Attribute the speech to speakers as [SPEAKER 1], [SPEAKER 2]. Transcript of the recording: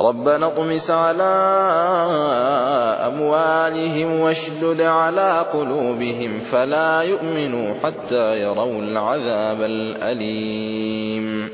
[SPEAKER 1] ربنا اطمس على أموالهم واشدد على قلوبهم فلا يؤمنوا حتى يروا العذاب الأليم.